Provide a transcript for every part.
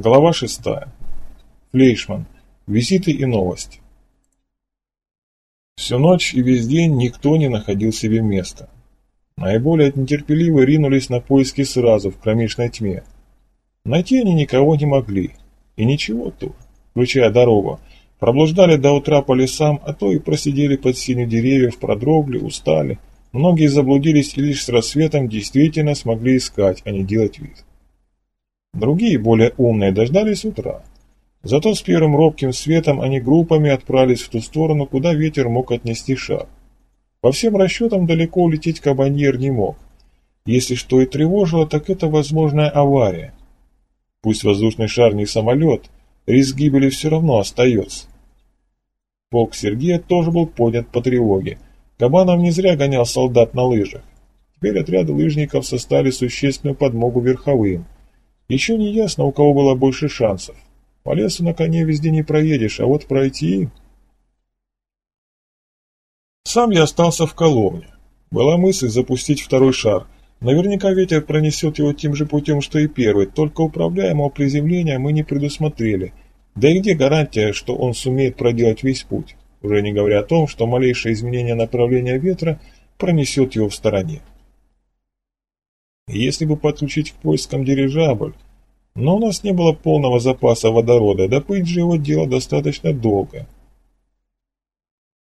Глава шестая. Флейшман. Визиты и новости. Всю ночь и весь день никто не находил себе места. Наиболее нетерпеливо ринулись на поиски сразу, в кромешной тьме. Найти они никого не могли. И ничего тут, включая дорогу. Проблуждали до утра по лесам, а то и просидели под синю деревьев, продрогли, устали. Многие заблудились и лишь с рассветом действительно смогли искать, а не делать вид. Другие, более умные, дождались утра. Зато с первым робким светом они группами отправились в ту сторону, куда ветер мог отнести шар. По всем расчетам далеко улететь кабаньер не мог. Если что и тревожило, так это возможная авария. Пусть воздушный шар не самолет, риск гибели все равно остается. Полк Сергея тоже был поднят по тревоге. Кабанов не зря гонял солдат на лыжах. Теперь отряды лыжников составили существенную подмогу верховым – еще не ясно, у кого было больше шансов. По лесу на коне везде не проедешь, а вот пройти... Сам я остался в Коломне. Была мысль запустить второй шар. Наверняка ветер пронесет его тем же путем, что и первый, только управляемого приземления мы не предусмотрели. Да и где гарантия, что он сумеет проделать весь путь, уже не говоря о том, что малейшее изменение направления ветра пронесет его в стороне. Если бы подключить к поискам дирижабль, но у нас не было полного запаса водорода, да пыть же его дело достаточно долго.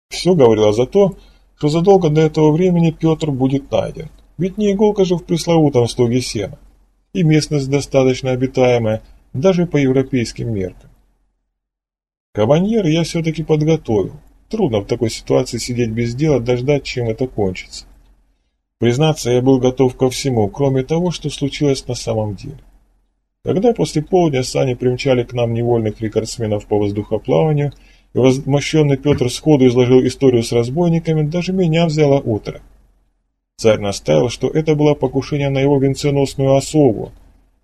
Все говорило за то, что задолго до этого времени Петр будет найден. Ведь не иголка же в пресловутом стоге сена. И местность достаточно обитаемая, даже по европейским меркам. Кабаньер я все-таки подготовил. Трудно в такой ситуации сидеть без дела, дождать, чем это кончится. Признаться, я был готов ко всему, кроме того, что случилось на самом деле. Когда после полудня сани примчали к нам невольных рекордсменов по воздухоплаванию, и возмущенный Петр сходу изложил историю с разбойниками, даже меня взяло утро. Царь наставил, что это было покушение на его венценосную особу.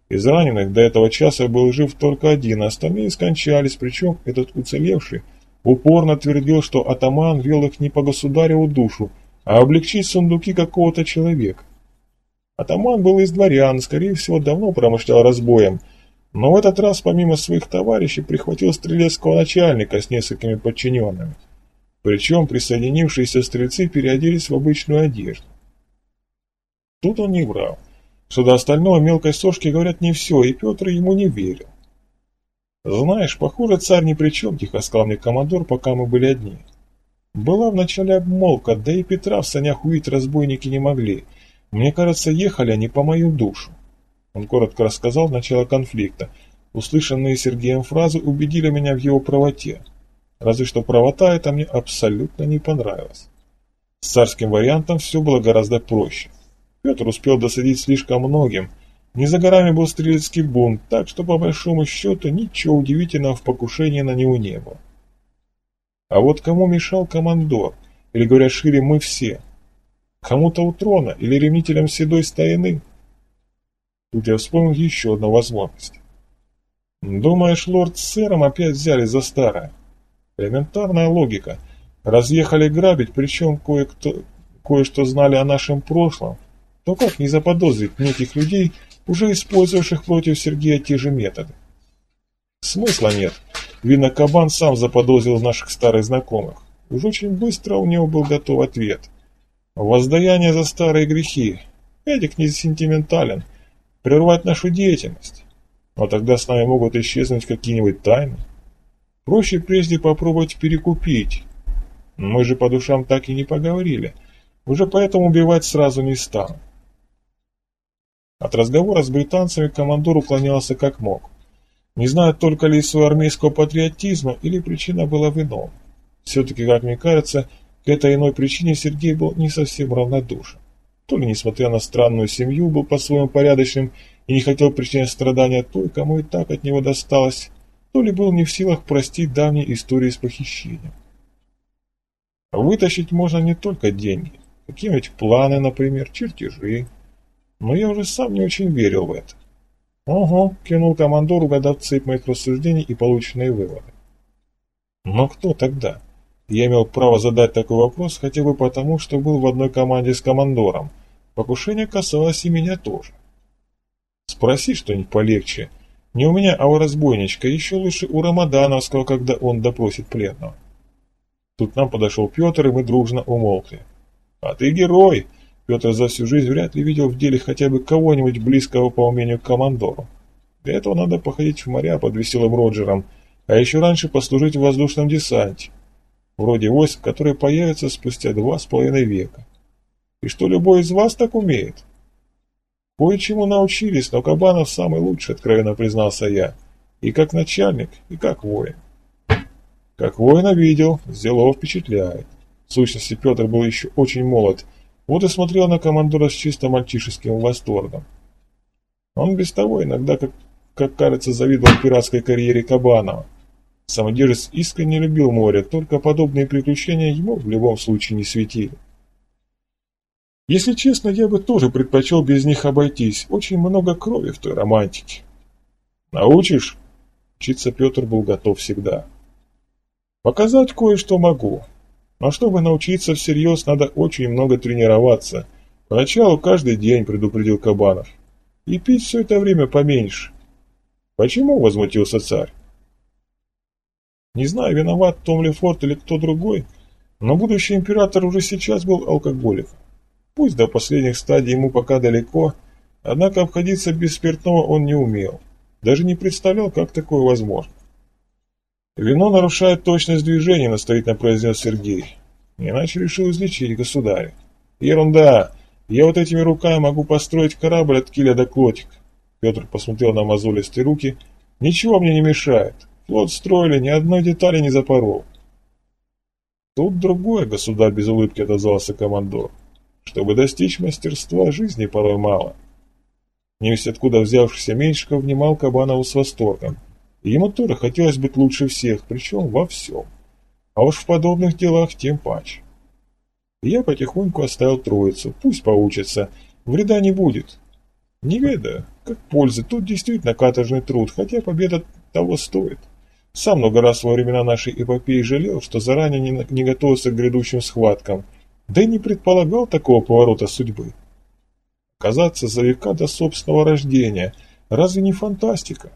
Из раненых до этого часа был жив только один, а остальные скончались, причем этот уцелевший упорно твердил, что атаман вел их не по государеву душу, а облегчить сундуки какого-то человека. Атаман был из дворян, скорее всего, давно промышлял разбоем, но в этот раз помимо своих товарищей прихватил стрелецкого начальника с несколькими подчиненными. Причем присоединившиеся стрельцы переоделись в обычную одежду. Тут он не врал, что до остального мелкой сошки говорят не все, и Петр ему не верил. «Знаешь, похоже, царь ни при чем», — тихо сказал мне командор, пока мы были одни. Была вначале обмолвка, да и Петра в санях увидеть разбойники не могли. Мне кажется, ехали они по мою душу. Он коротко рассказал начало конфликта. Услышанные Сергеем фразы убедили меня в его правоте. Разве что правота это мне абсолютно не понравилась. С царским вариантом все было гораздо проще. Петр успел досадить слишком многим. Не за горами был стрелецкий бунт, так что по большому счету ничего удивительного в покушении на него не было. А вот кому мешал командор? Или, говоря шире, мы все? Кому-то у трона или ремнителям седой стаины? Тут я вспомнил еще одну возможность. Думаешь, лорд с сэром опять взяли за старое? Элементарная логика. Разъехали грабить, причем кое-кто, кое-что знали о нашем прошлом. То как не заподозрить неких людей, уже использовавших против Сергея те же методы? Смысла нет. Видно, кабан сам заподозрил наших старых знакомых. Уж очень быстро у него был готов ответ. Воздаяние за старые грехи. Эдик не сентиментален. Прервать нашу деятельность. Но тогда с нами могут исчезнуть какие-нибудь тайны. Проще прежде попробовать перекупить. Мы же по душам так и не поговорили. Уже поэтому убивать сразу не стану. От разговора с британцами командор уклонялся как мог. Не знаю, только ли из-за армейского патриотизма или причина была в ином. Все-таки, как мне кажется, к этой иной причине Сергей был не совсем равнодушен. То ли, несмотря на странную семью, был по-своему порядочным и не хотел причинять страдания той, кому и так от него досталось, то ли был не в силах простить давние истории с похищением. Вытащить можно не только деньги, какие-нибудь планы, например, чертежи. Но я уже сам не очень верил в это. «Ого», — кинул командор, угадав цепь моих рассуждений и полученные выводы. «Но кто тогда?» Я имел право задать такой вопрос хотя бы потому, что был в одной команде с командором. Покушение касалось и меня тоже. Спроси что-нибудь полегче, Не у меня, а у разбойничка, еще лучше у Рамадановского, когда он допросит пленного. Тут нам подошел Петр, и мы дружно умолкли. «А ты герой!» Петр за всю жизнь вряд ли видел в деле хотя бы кого-нибудь близкого по умению к командору. Для этого надо походить в моря под веселым Роджером, а еще раньше послужить в воздушном десанте. Вроде войск, которые появятся спустя два с половиной века. И что любой из вас так умеет? Кое-чему научились, но Кабанов самый лучший, откровенно признался я. И как начальник, и как воин. Как воина видел, сделал впечатляет. В сущности, Петр был еще очень молод, вот и смотрел на командора с чисто мальчишеским восторгом. Он без того иногда, как, как кажется, завидовал пиратской карьере Кабанова. Самодержец искренне любил море, только подобные приключения ему в любом случае не светили. Если честно, я бы тоже предпочел без них обойтись. Очень много крови в той романтике. Научишь? Учиться Петр был готов всегда. Показать кое-что могу. Но чтобы научиться всерьез, надо очень много тренироваться. Поначалу каждый день, предупредил Кабанов. И пить все это время поменьше. Почему? Возмутился царь. Не знаю, виноват Том Лефорт или кто другой, но будущий император уже сейчас был алкоголиком. Пусть до последних стадий ему пока далеко, однако обходиться без спиртного он не умел. Даже не представлял, как такое возможно. «Вино нарушает точность движения», — настоятельно произнес Сергей. «Иначе решил излечить государя». «Ерунда! Я вот этими руками могу построить корабль от киля до клотик». Петр посмотрел на мозолистые руки. «Ничего мне не мешает. Флот строили, ни одной детали не запорол». «Тут другое, государь», — без улыбки отозвался командор. Чтобы достичь мастерства, жизни порой мало. Невесть откуда взявшийся Меньшиков внимал Кабанову с восторгом. Ему тоже хотелось быть лучше всех, причем во всем. А уж в подобных делах тем паче. Я потихоньку оставил троицу, пусть поучатся, вреда не будет. Не ведаю, как пользы, тут действительно каторжный труд, хотя победа того стоит. Сам много раз во времена нашей эпопеи жалел, что заранее не, не готовился к грядущим схваткам – да и не предполагал такого поворота судьбы. Казаться за века до собственного рождения – разве не фантастика?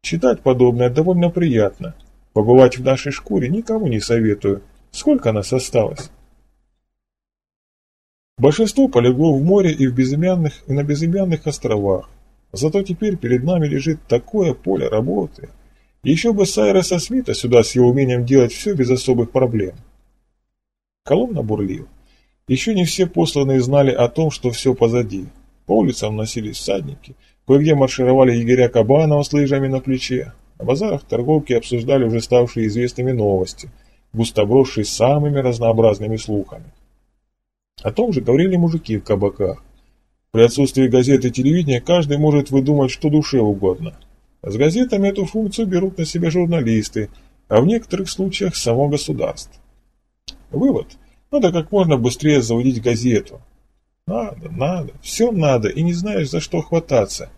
Читать подобное довольно приятно. Побывать в нашей шкуре никому не советую. Сколько нас осталось? Большинство полегло в море и, в безымянных, и на безымянных островах. Зато теперь перед нами лежит такое поле работы. Еще бы Сайреса Смита сюда с его умением делать все без особых проблем. Колонна бурлил. Еще не все посланные знали о том, что все позади. По улицам носились всадники, кое-где маршировали егеря Кабанова с лыжами на плече. На базарах торговки обсуждали уже ставшие известными новости, густо брошенные самыми разнообразными слухами. О том же говорили мужики в кабаках. При отсутствии газет и телевидения каждый может выдумать что душе угодно. С газетами эту функцию берут на себя журналисты, а в некоторых случаях само государство. Вывод – надо как можно быстрее заводить газету. Надо, надо, все надо, и не знаешь, за что хвататься.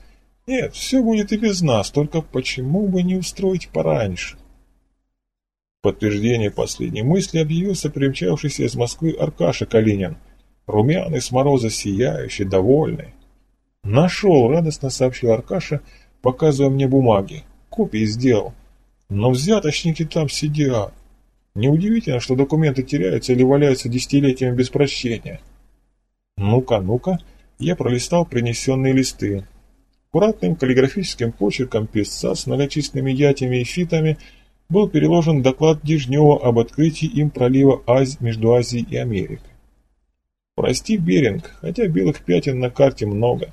Нет, все будет и без нас, только почему бы не устроить пораньше? Подтверждение последней мысли объявился примчавшийся из Москвы Аркаша Калинин, румяный с мороза сияющий, довольный. «Нашел!» — радостно сообщил Аркаша, показывая мне бумаги. «Копии сделал. Но взяточники там сидят. Неудивительно, что документы теряются или валяются десятилетиями без прощения. Ну-ка, ну-ка, я пролистал принесенные листы. Аккуратным каллиграфическим почерком писца с многочисленными ятями и фитами был переложен доклад Дежнева об открытии им пролива Ази между Азией и Америкой. Прости, Беринг, хотя белых пятен на карте много.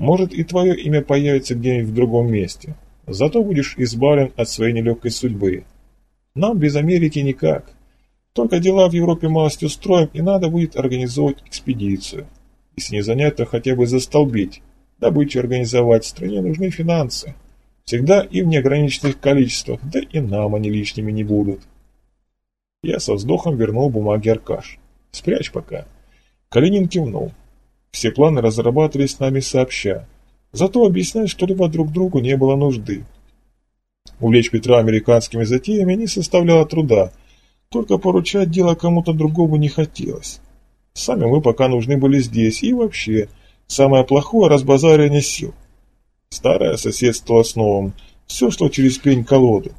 Может и твое имя появится где-нибудь в другом месте. Зато будешь избавлен от своей нелегкой судьбы. Нам без Америки никак. Только дела в Европе малость устроим, и надо будет организовать экспедицию. Если не занять, то хотя бы застолбить. Добычу организовать, стране нужны финансы. Всегда и в неограниченных количествах, да и нам они лишними не будут. Я со вздохом вернул бумаги Аркаш. Спрячь пока. Калинин кивнул. Все планы разрабатывались с нами сообща. Зато объяснять что-либо друг другу не было нужды. Увлечь Петра американскими затеями не составляло труда, только поручать дело кому-то другому не хотелось. Сами мы пока нужны были здесь, и вообще, самое плохое – разбазаривание сил. Старое соседствовало с новым, все шло через пень-колоду.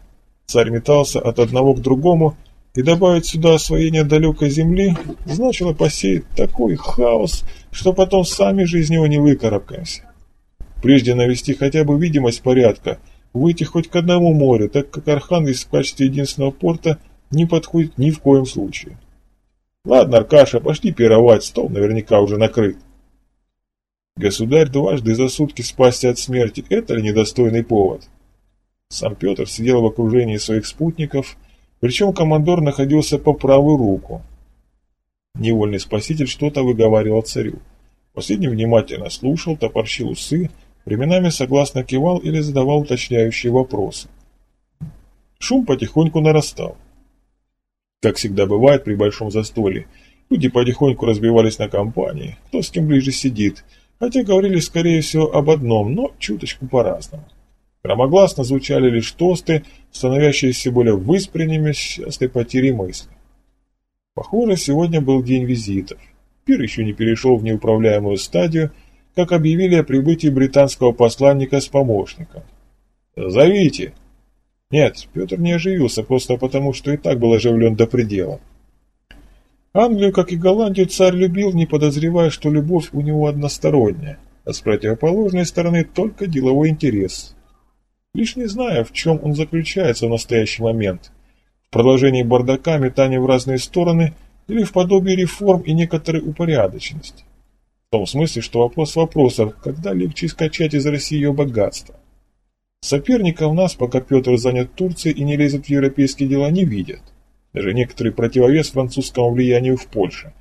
Царь метался от одного к другому, и добавить сюда освоение далекой земли значило посеять такой хаос, что потом сами же из него не выкарабкаемся. Прежде навести хотя бы видимость порядка, выйти хоть к одному морю, так как Архангельск в качестве единственного порта не подходит ни в коем случае. Ладно, Аркаша, пошли пировать, стол наверняка уже накрыт. Государь дважды за сутки спасти от смерти – это ли недостойный повод? Сам Петр сидел в окружении своих спутников, причем командор находился по правую руку. Невольный спаситель что-то выговаривал царю. Последний внимательно слушал, топорщил усы, временами согласно кивал или задавал уточняющие вопросы. Шум потихоньку нарастал. Как всегда бывает при большом застолье, люди потихоньку разбивались на компании, кто с кем ближе сидит, хотя говорили скорее всего об одном, но чуточку по-разному. Громогласно звучали лишь тосты, становящиеся более выспренними с частой потерей мысли. Похоже, сегодня был день визитов. Пир еще не перешел в неуправляемую стадию, как объявили о прибытии британского посланника с помощником. «Зовите!» Нет, Петр не оживился, просто потому, что и так был оживлен до предела. Англию, как и Голландию, царь любил, не подозревая, что любовь у него односторонняя, а с противоположной стороны только деловой интерес – лишь не зная, в чем он заключается в настоящий момент. В продолжении бардака, метания в разные стороны или в подобии реформ и некоторой упорядоченности. В том смысле, что вопрос вопросов, когда легче скачать из России ее богатство. Соперников нас, пока Петр занят Турцией и не лезет в европейские дела, не видят. Даже некоторый противовес французскому влиянию в Польше.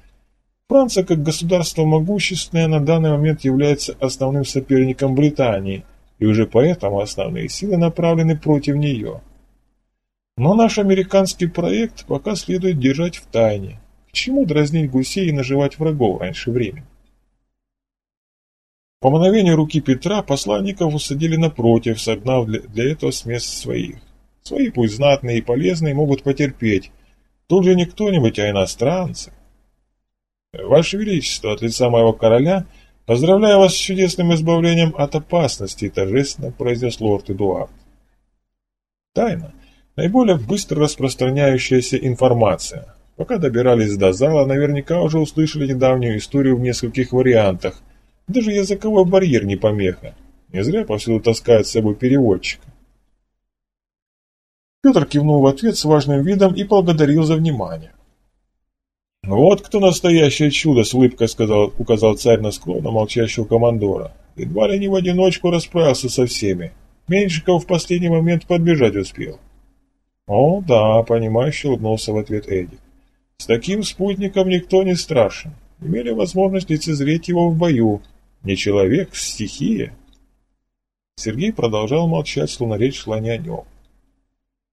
Франция, как государство могущественное, на данный момент является основным соперником Британии – и уже поэтому основные силы направлены против нее. Но наш американский проект пока следует держать в тайне. К чему дразнить гусей и наживать врагов раньше времени? По мановению руки Петра посланников усадили напротив, согнав для, этого с мест своих. Свои, пусть знатные и полезные, могут потерпеть. Тут же не кто-нибудь, а иностранцы. Ваше Величество, от лица моего короля – «Поздравляю вас с чудесным избавлением от опасности», – торжественно произнес лорд Эдуард. Тайна – наиболее быстро распространяющаяся информация. Пока добирались до зала, наверняка уже услышали недавнюю историю в нескольких вариантах. Даже языковой барьер не помеха. Не зря повсюду таскают с собой переводчика. Петр кивнул в ответ с важным видом и благодарил за внимание. «Вот кто настоящее чудо!» — с улыбкой сказал, указал царь на скромно молчащего командора. Едва ли не в одиночку расправился со всеми. Меньшиков в последний момент подбежать успел. «О, да», — понимающе улыбнулся в ответ Эдик. «С таким спутником никто не страшен. Имели возможность лицезреть его в бою. Не человек, стихия». Сергей продолжал молчать, словно речь шла не о нем.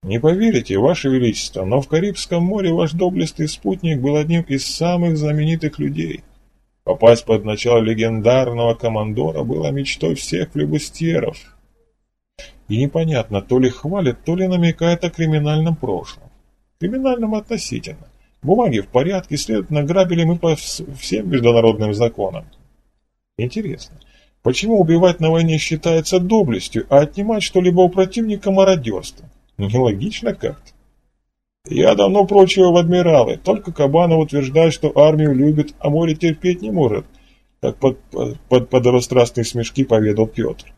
Не поверите, Ваше Величество, но в Карибском море ваш доблестный спутник был одним из самых знаменитых людей. Попасть под начало легендарного командора было мечтой всех флебустеров. И непонятно, то ли хвалит, то ли намекает о криминальном прошлом. Криминальном относительно. Бумаги в порядке, следовательно, грабили мы по всем международным законам. Интересно, почему убивать на войне считается доблестью, а отнимать что-либо у противника мародерством? Нелогично как-то. Я давно прочего в адмиралы, только Кабанов утверждает, что армию любит, а море терпеть не может, как под, под, под смешки поведал Петр.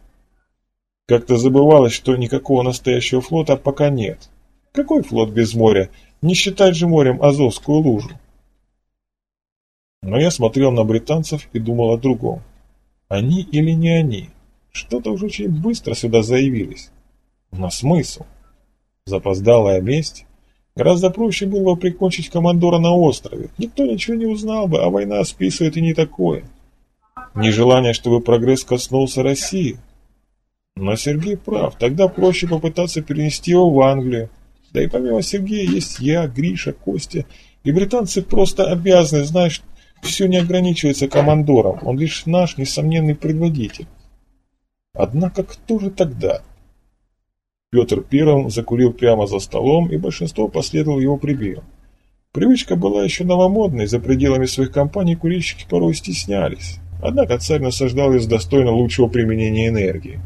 Как-то забывалось, что никакого настоящего флота пока нет. Какой флот без моря? Не считать же морем Азовскую лужу. Но я смотрел на британцев и думал о другом. Они или не они? Что-то уже очень быстро сюда заявились. Но смысл? Запоздалая месть? Гораздо проще было бы прикончить командора на острове. Никто ничего не узнал бы, а война списывает и не такое. Нежелание, чтобы прогресс коснулся России. Но Сергей прав, тогда проще попытаться перенести его в Англию. Да и помимо Сергея есть я, Гриша, Костя. И британцы просто обязаны что все не ограничивается командором. Он лишь наш несомненный предводитель. Однако кто же тогда? Петр первым закурил прямо за столом, и большинство последовало его примеру. Привычка была еще новомодной, за пределами своих компаний курильщики порой стеснялись. Однако царь насаждал с достойно лучшего применения энергии.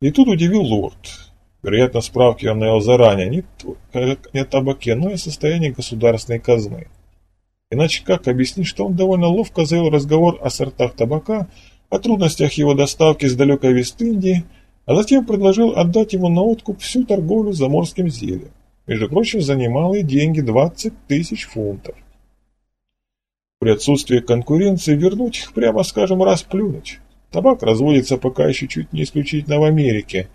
И тут удивил лорд. Вероятно, справки он навел заранее, не, как не о табаке, но и о состоянии государственной казны. Иначе как объяснить, что он довольно ловко завел разговор о сортах табака, о трудностях его доставки с далекой Вест-Индии, а затем предложил отдать ему на откуп всю торговлю заморским зельем. Между прочим, за немалые деньги 20 тысяч фунтов. При отсутствии конкуренции вернуть их, прямо скажем, расплюнуть. Табак разводится пока еще чуть не исключительно в Америке.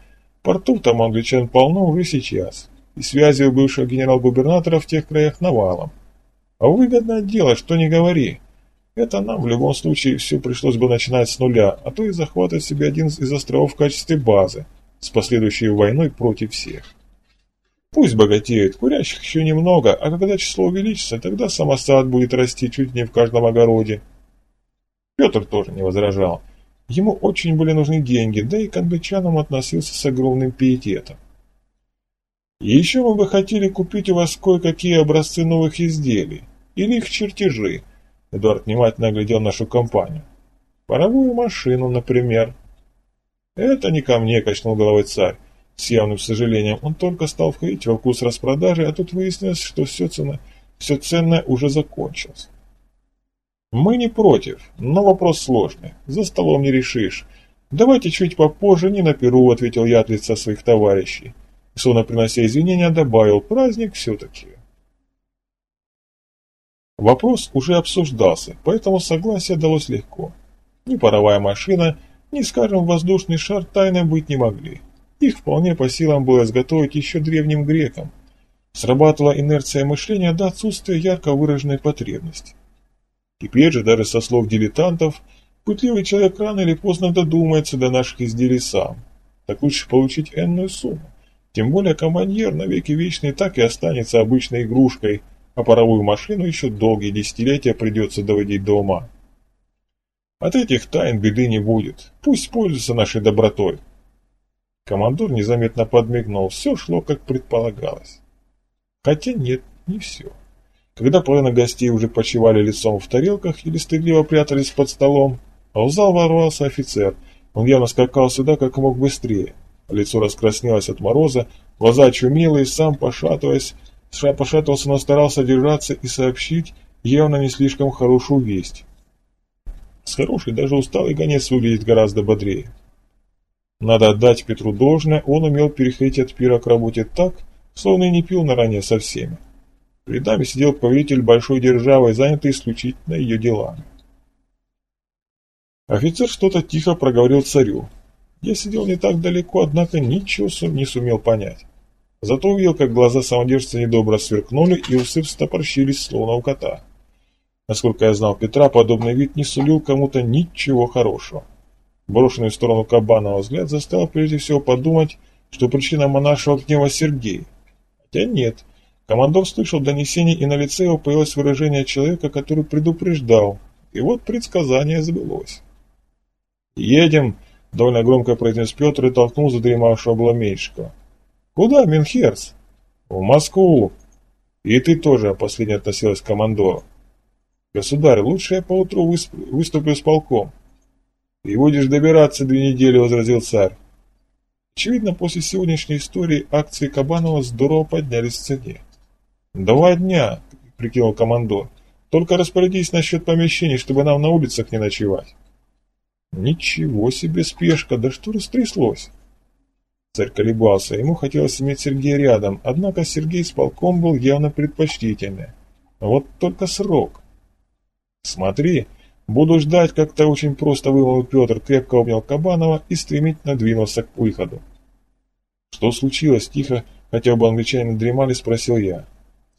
Портов там англичан полно уже сейчас. И связи у бывшего генерал-губернатора в тех краях навалом. А выгодное дело, что не говори. Это нам в любом случае все пришлось бы начинать с нуля, а то и захватывать себе один из островов в качестве базы, с последующей войной против всех. Пусть богатеют, курящих еще немного, а когда число увеличится, тогда самосад будет расти чуть не в каждом огороде. Петр тоже не возражал. Ему очень были нужны деньги, да и к англичанам относился с огромным пиететом. Еще мы бы хотели купить у вас кое-какие образцы новых изделий, или их чертежи. Эдуард внимательно оглядел нашу компанию. Паровую машину, например. Это не ко мне, качнул головой царь. С явным сожалением он только стал входить во вкус распродажи, а тут выяснилось, что все, цена, все ценное уже закончилось. Мы не против, но вопрос сложный. За столом не решишь. Давайте чуть попозже, не на перу, ответил я от лица своих товарищей. Словно принося извинения, добавил, праздник все-таки. Вопрос уже обсуждался, поэтому согласие далось легко. Ни паровая машина, ни, скажем, воздушный шар тайной быть не могли. Их вполне по силам было изготовить еще древним грекам. Срабатывала инерция мышления до отсутствия ярко выраженной потребности. Теперь же, даже со слов дилетантов, пытливый человек рано или поздно додумается до наших изделий сам. Так лучше получить энную сумму. Тем более командир навеки вечный так и останется обычной игрушкой, а паровую машину еще долгие десятилетия придется доводить до ума. От этих тайн беды не будет. Пусть пользуются нашей добротой. Командор незаметно подмигнул. Все шло, как предполагалось. Хотя нет, не все. Когда половина гостей уже почивали лицом в тарелках или стыдливо прятались под столом, а в зал ворвался офицер. Он явно скакал сюда как мог быстрее. Лицо раскраснелось от мороза, глаза чумелые, сам пошатываясь, пошатывался, но старался держаться и сообщить явно не слишком хорошую весть. С хорошей даже усталый гонец выглядит гораздо бодрее. Надо отдать Петру должное, он умел переходить от пира к работе так, словно и не пил наравне со всеми. Перед нами сидел повелитель большой державы, занятый исключительно ее делами. Офицер что-то тихо проговорил царю. Я сидел не так далеко, однако ничего не сумел понять. Зато увидел, как глаза самодержца недобро сверкнули и усы встопорщились, словно у кота. Насколько я знал Петра, подобный вид не сулил кому-то ничего хорошего. Брошенный в сторону Кабанова взгляд заставил прежде всего подумать, что причина монаршего гнева Сергей. Хотя нет, Командор слышал донесение, и на лице его появилось выражение человека, который предупреждал. И вот предсказание сбылось. «Едем!» — довольно громко произнес Петр и толкнул задремавшего Бломейшикова. «Куда, Минхерц?» «В Москву!» «И ты тоже», — последняя относилась к командору. «Государь, лучше я поутру выступлю с полком». «И будешь добираться две недели», — возразил царь. Очевидно, после сегодняшней истории акции Кабанова здорово поднялись в цене. «Два дня», — прикинул командор. «Только распорядись насчет помещений, чтобы нам на улицах не ночевать». «Ничего себе спешка! Да что растряслось?» Царь колебался, ему хотелось иметь Сергея рядом, однако Сергей с полком был явно предпочтительный. Вот только срок. «Смотри, буду ждать, как-то очень просто вымолвил Петр, крепко обнял Кабанова и стремительно двинулся к выходу. «Что случилось?» – тихо, хотя бы англичане дремали, спросил я.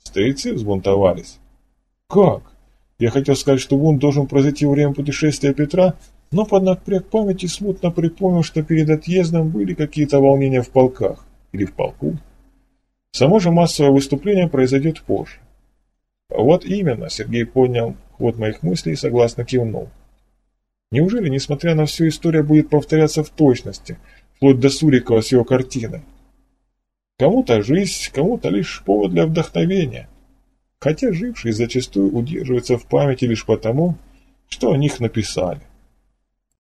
Стрельцы взбунтовались. Как? Я хотел сказать, что бунт должен произойти во время путешествия Петра, но под напряг памяти смутно припомнил, что перед отъездом были какие-то волнения в полках. Или в полку. Само же массовое выступление произойдет позже. Вот именно, Сергей понял ход моих мыслей и согласно кивнул. Неужели, несмотря на всю историю, будет повторяться в точности, вплоть до Сурикова с его картиной? Кому-то жизнь, кому-то лишь повод для вдохновения. Хотя жившие зачастую удерживаются в памяти лишь потому, что о них написали.